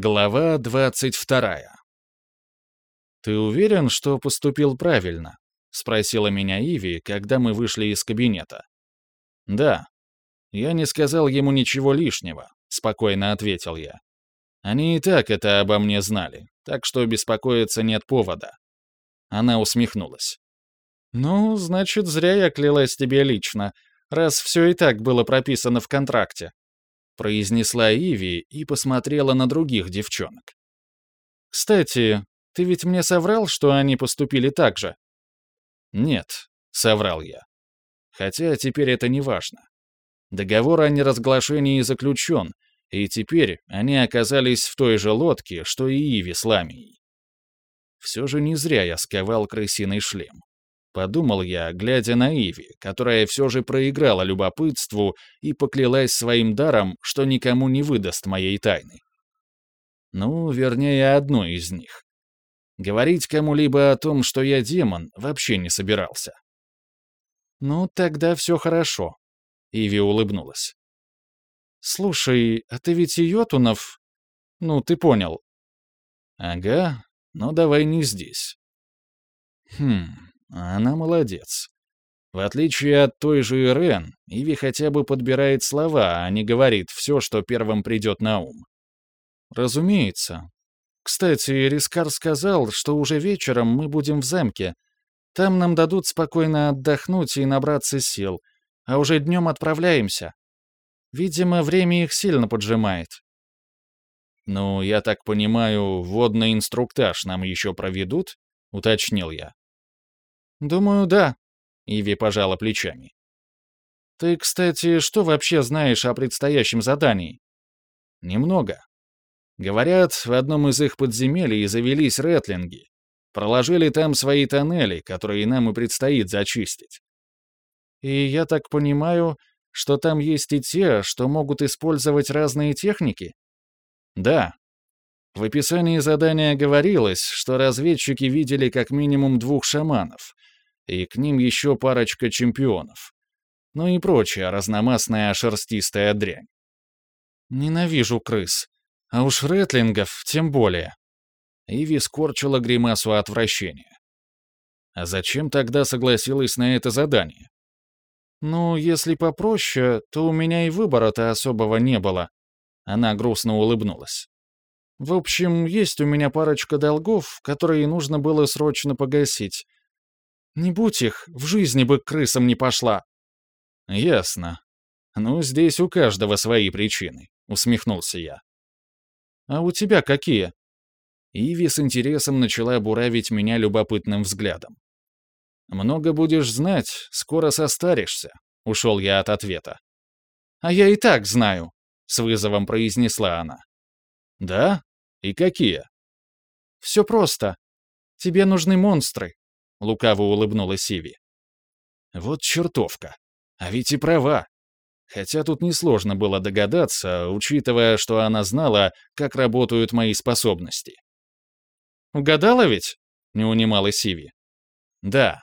Глава 22. «Ты уверен, что поступил правильно?» — спросила меня Иви, когда мы вышли из кабинета. «Да. Я не сказал ему ничего лишнего», — спокойно ответил я. «Они и так это обо мне знали, так что беспокоиться нет повода». Она усмехнулась. «Ну, значит, зря я клялась тебе лично, раз все и так было прописано в контракте произнесла Иви и посмотрела на других девчонок. «Кстати, ты ведь мне соврал, что они поступили так же?» «Нет», — соврал я. «Хотя теперь это не важно. Договор о неразглашении заключен, и теперь они оказались в той же лодке, что и Иви с Ламией. Все же не зря я сковал крысиный шлем. Подумал я, глядя на Иви, которая все же проиграла любопытству и поклялась своим даром, что никому не выдаст моей тайны. Ну, вернее, одной из них. Говорить кому-либо о том, что я демон, вообще не собирался. «Ну, тогда все хорошо», — Иви улыбнулась. «Слушай, а ты ведь Йотунов? Ну, ты понял». «Ага, но давай не здесь». «Хм, она молодец. В отличие от той же Ирен, Иви хотя бы подбирает слова, а не говорит все, что первым придет на ум. Разумеется. Кстати, Рискар сказал, что уже вечером мы будем в замке. Там нам дадут спокойно отдохнуть и набраться сил, а уже днем отправляемся. Видимо, время их сильно поджимает. «Ну, я так понимаю, водный инструктаж нам еще проведут?» — уточнил я. «Думаю, да», — Иви пожала плечами. «Ты, кстати, что вообще знаешь о предстоящем задании?» «Немного. Говорят, в одном из их подземелий завелись ретлинги. Проложили там свои тоннели, которые нам и предстоит зачистить. И я так понимаю, что там есть и те, что могут использовать разные техники? Да. В описании задания говорилось, что разведчики видели как минимум двух шаманов, и к ним еще парочка чемпионов. Ну и прочая разномастная шерстистая дрянь. Ненавижу крыс. А уж ретлингов тем более. Иви скорчила гримасу отвращения. А зачем тогда согласилась на это задание? Ну, если попроще, то у меня и выбора-то особого не было. Она грустно улыбнулась. В общем, есть у меня парочка долгов, которые нужно было срочно погасить, не будь их, в жизни бы к крысам не пошла. Ясно. Ну, здесь у каждого свои причины, усмехнулся я. А у тебя какие? Иви с интересом начала буравить меня любопытным взглядом. «Много будешь знать, скоро состаришься», — ушел я от ответа. «А я и так знаю», — с вызовом произнесла она. «Да? И какие?» «Все просто. Тебе нужны монстры. — лукаво улыбнулась Сиви. «Вот чертовка. А ведь и права. Хотя тут несложно было догадаться, учитывая, что она знала, как работают мои способности». «Угадала ведь?» — не унимала Сиви. «Да.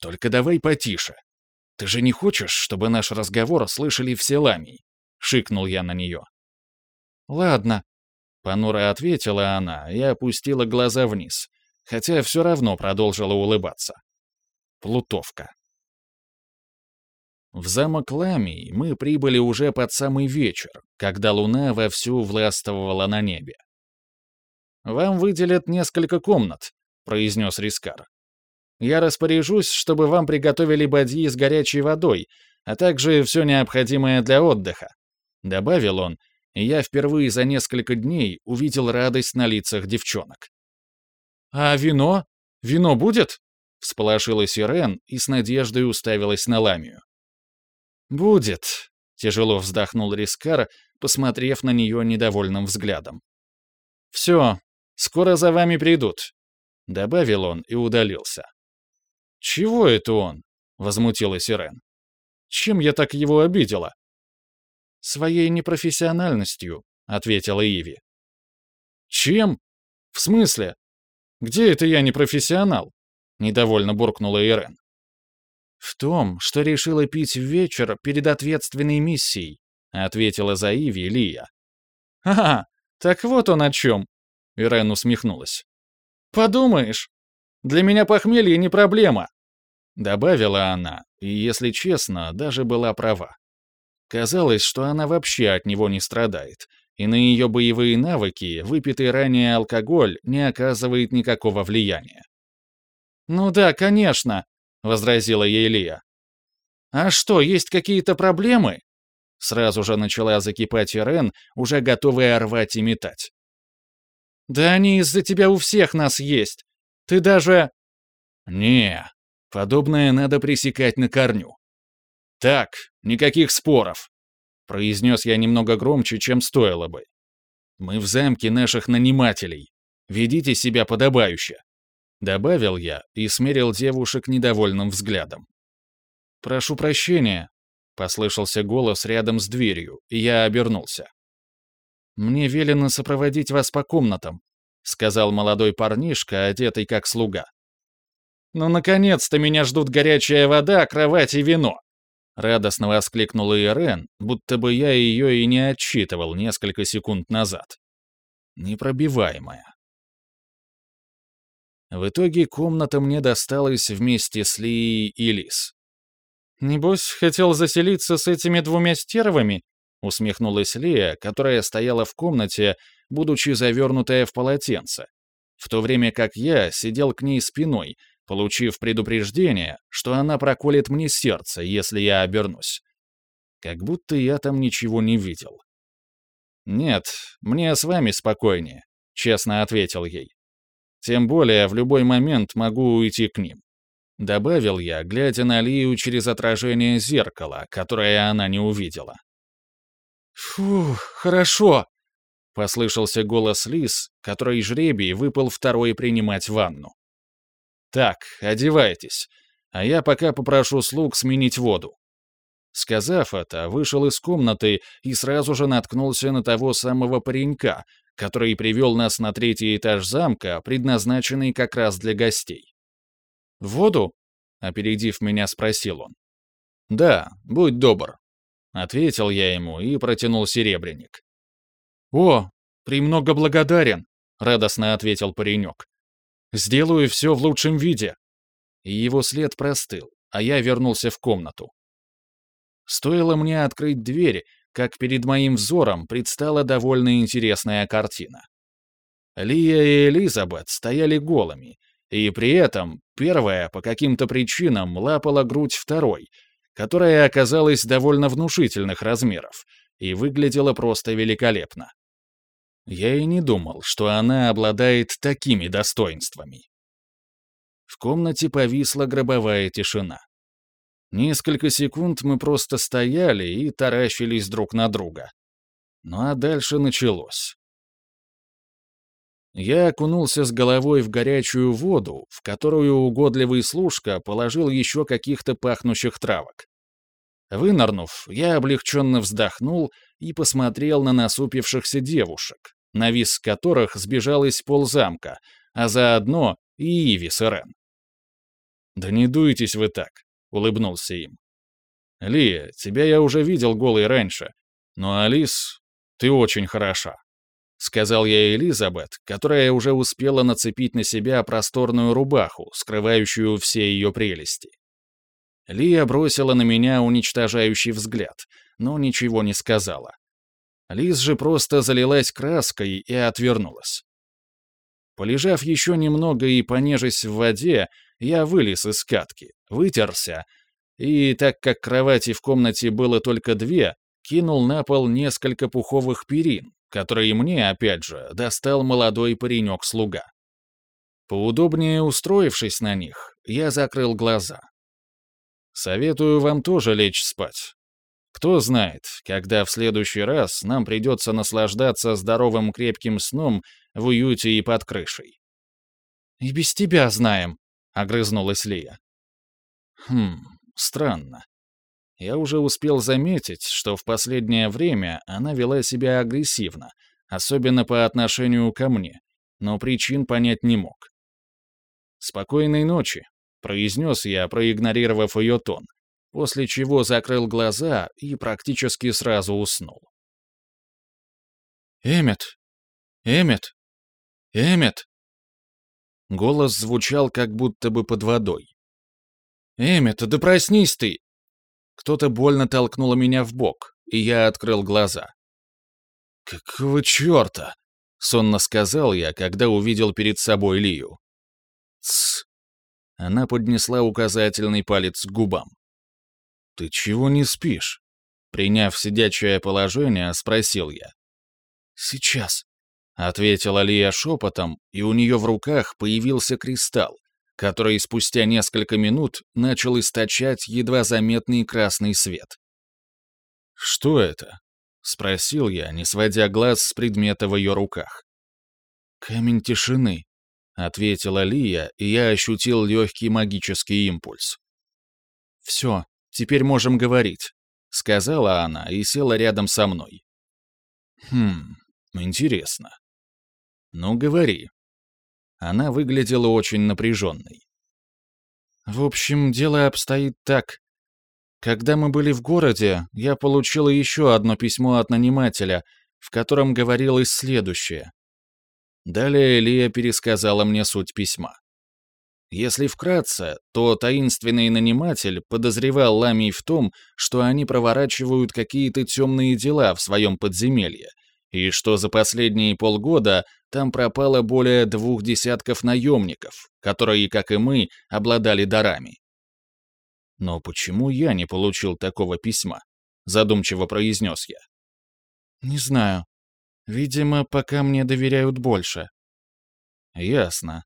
Только давай потише. Ты же не хочешь, чтобы наш разговор слышали все ламии?» — шикнул я на нее. «Ладно», — понуро ответила она и опустила глаза вниз, хотя все равно продолжила улыбаться. Плутовка. В замок Ламий мы прибыли уже под самый вечер, когда луна вовсю властвовала на небе. «Вам выделят несколько комнат», — произнес Рискар. «Я распоряжусь, чтобы вам приготовили бадьи с горячей водой, а также все необходимое для отдыха», — добавил он, и я впервые за несколько дней увидел радость на лицах девчонок. «А вино? Вино будет?» — всполошилась Ирен и с надеждой уставилась на Ламию. «Будет», — тяжело вздохнул Рискар, посмотрев на нее недовольным взглядом. «Все, скоро за вами придут», — добавил он и удалился. «Чего это он?» — возмутилась Ирен. «Чем я так его обидела?» «Своей непрофессиональностью», — ответила Иви. «Чем? В смысле?» Где это я не профессионал?» — недовольно буркнула Ирен. «В том, что решила пить вечер перед ответственной миссией», — ответила за Иви Лия. «Ха-ха, «Так вот он о чем», — Ирен усмехнулась. «Подумаешь, для меня похмелье не проблема», — добавила она, и, если честно, даже была права. Казалось, что она вообще от него не страдает, и на ее боевые навыки выпитый ранее алкоголь не оказывает никакого влияния. «Ну да, конечно», — возразила ей Лия. «А что, есть какие-то проблемы?» Сразу же начала закипать Ирен, уже готовая рвать и метать. «Да они из-за тебя у всех нас есть. Ты даже...» «Не, подобное надо пресекать на корню. Так, никаких споров», — произнес я немного громче, чем стоило бы. «Мы в замке наших нанимателей. Ведите себя подобающе», — добавил я и смерил девушек недовольным взглядом. «Прошу прощения», — послышался голос рядом с дверью, и я обернулся. «Мне велено сопроводить вас по комнатам», — сказал молодой парнишка, одетый как слуга. «Ну, наконец-то меня ждут горячая вода, кровать и вино!» Радостно воскликнула Ирен, будто бы я ее и не отчитывал несколько секунд назад. Непробиваемая. В итоге комната мне досталась вместе с Лией и Лис. «Небось, хотел заселиться с этими двумя стервами?» — усмехнулась Лия, которая стояла в комнате, будучи завернутая в полотенце, в то время как я сидел к ней спиной, получив предупреждение, что она проколет мне сердце, если я обернусь. Как будто я там ничего не видел. «Нет, мне с вами спокойнее», — честно ответил ей. «Тем более в любой момент могу уйти к ним». Добавил я, глядя на Лию через отражение зеркала, которое она не увидела. «Фух, хорошо!» — послышался голос Лис, который жребий выпал второй принимать ванну. «Так, одевайтесь, а я пока попрошу слуг сменить воду». Сказав это, вышел из комнаты и сразу же наткнулся на того самого паренька, который привел нас на третий этаж замка, предназначенный как раз для гостей. «Воду?» — опередив меня, спросил он. «Да, будь добр», — ответил я ему и протянул серебряник. «О, премного благодарен», — радостно ответил паренек. «Сделаю все в лучшем виде». И его след простыл, а я вернулся в комнату. Стоило мне открыть дверь, как перед моим взором предстала довольно интересная картина. Лия и Элизабет стояли голыми, и при этом первая по каким-то причинам лапала грудь второй, которая оказалась довольно внушительных размеров и выглядела просто великолепно. Я и не думал, что она обладает такими достоинствами. В комнате повисла гробовая тишина. Несколько секунд мы просто стояли и таращились друг на друга. Ну а дальше началось. Я окунулся с головой в горячую воду, в которую угодливый служка положил еще каких-то пахнущих травок. Вынырнув, я облегченно вздохнул и посмотрел на насупившихся девушек, на виз которых сбежалась ползамка, а заодно и Иви с Ирен. «Да не дуйтесь вы так», — улыбнулся им. «Лия, тебя я уже видел голой раньше, но, Алис, ты очень хороша». — сказал я Элизабет, которая уже успела нацепить на себя просторную рубаху, скрывающую все ее прелести. Лия бросила на меня уничтожающий взгляд, но ничего не сказала. Лиз же просто залилась краской и отвернулась. Полежав еще немного и понежась в воде, я вылез из катки, вытерся, и, так как кровати в комнате было только две, кинул на пол несколько пуховых перин, которые мне, опять же, достал молодой паренек-слуга. Поудобнее устроившись на них, я закрыл глаза. Советую вам тоже лечь спать. Кто знает, когда в следующий раз нам придется наслаждаться здоровым крепким сном в уюте и под крышей. «И без тебя знаем», — огрызнулась Лия. «Хм, странно. Я уже успел заметить, что в последнее время она вела себя агрессивно, особенно по отношению ко мне, но причин понять не мог. «Спокойной ночи», — произнес я, проигнорировав ее тон, после чего закрыл глаза и практически сразу уснул. «Эммет, Эмmet? Эмmet?» Голос звучал как будто бы под водой. «Эмmet, да проснись ты!» Кто-то больно толкнул меня в бок, и я открыл глаза. «Какого черта?» — сонно сказал я, когда увидел перед собой Лию. «Тсс!» Она поднесла указательный палец к губам. «Ты чего не спишь?» Приняв сидячее положение, спросил я. «Сейчас», — ответила Лия шепотом, и у нее в руках появился кристалл, который спустя несколько минут начал источать едва заметный красный свет. «Что это?» — спросил я, не сводя глаз с предмета в ее руках. «Камень тишины», — ответила Лия, и я ощутил легкий магический импульс. «Все, теперь можем говорить», — сказала она и села рядом со мной. «Хм, интересно. Ну, говори». Она выглядела очень напряженной. В общем, дело обстоит так. Когда мы были в городе, я получила еще одно письмо от нанимателя, в котором говорилось следующее. Далее Лия пересказала мне суть письма. Если вкратце, то таинственный наниматель подозревал Ламий в том, что они проворачивают какие-то темные дела в своем подземелье, и что за последние полгода там пропало более двух десятков наемников, которые, как и мы, обладали дарами. «Но почему я не получил такого письма?» — задумчиво произнес я. «Не знаю. Видимо, пока мне доверяют больше». «Ясно.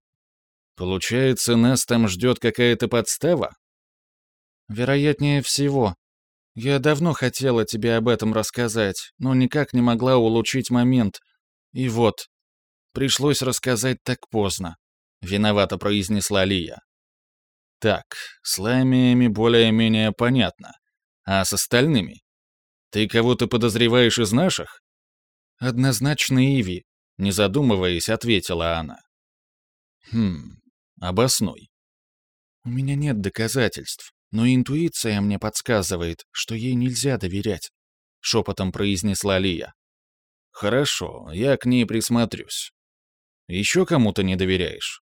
Получается, нас там ждет какая-то подстава?» «Вероятнее всего. Я давно хотела тебе об этом рассказать, но никак не могла улучшить момент. И вот, пришлось рассказать так поздно», — виновато произнесла Лия. «Так, с ламиями более-менее понятно. А с остальными? Ты кого-то подозреваешь из наших?» «Однозначно Иви», — не задумываясь, ответила она. «Хм, обоснуй». «У меня нет доказательств но интуиция мне подсказывает, что ей нельзя доверять», — шепотом произнесла Лия. «Хорошо, я к ней присмотрюсь. Еще кому-то не доверяешь?»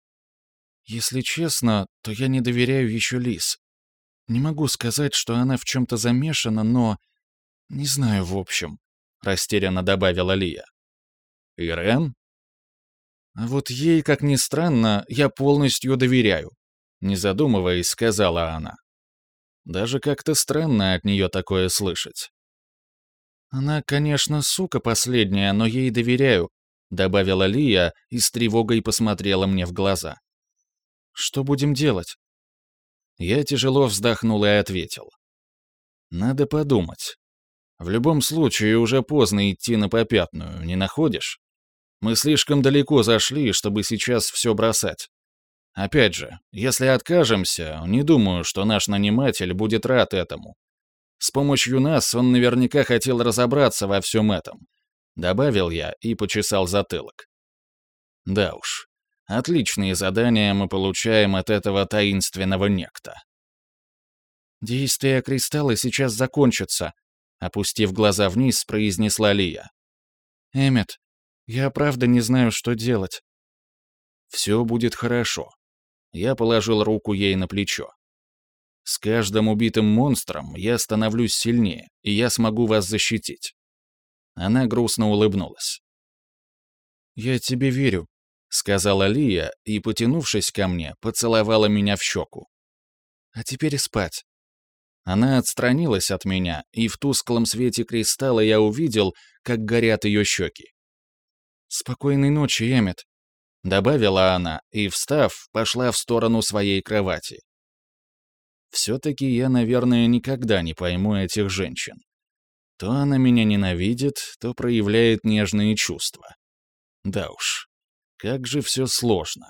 «Если честно, то я не доверяю еще Лис. Не могу сказать, что она в чем-то замешана, но... Не знаю, в общем», — растерянно добавила Лия. «Ирен?» «А вот ей, как ни странно, я полностью доверяю», — не задумываясь, сказала она. Даже как-то странно от нее такое слышать. «Она, конечно, сука последняя, но ей доверяю», — добавила Лия и с тревогой посмотрела мне в глаза. «Что будем делать?» Я тяжело вздохнул и ответил. «Надо подумать. В любом случае уже поздно идти на попятную, не находишь? Мы слишком далеко зашли, чтобы сейчас все бросать. Опять же, если откажемся, не думаю, что наш наниматель будет рад этому. С помощью нас он наверняка хотел разобраться во всем этом. Добавил я и почесал затылок. Да уж, отличные задания мы получаем от этого таинственного некта. «Действие кристалла сейчас закончится», — опустив глаза вниз, произнесла Лия. «Эммет, я правда не знаю, что делать». «Все будет хорошо», я положил руку ей на плечо. «С каждым убитым монстром я становлюсь сильнее, и я смогу вас защитить». Она грустно улыбнулась. «Я тебе верю», — сказала Лия и, потянувшись ко мне, поцеловала меня в щеку. «А теперь спать». Она отстранилась от меня, и в тусклом свете кристалла я увидел, как горят ее щеки. «Спокойной ночи, Эммет», Добавила она и, встав, пошла в сторону своей кровати. Все-таки я, наверное, никогда не пойму этих женщин. То она меня ненавидит, то проявляет нежные чувства. Да уж, как же все сложно.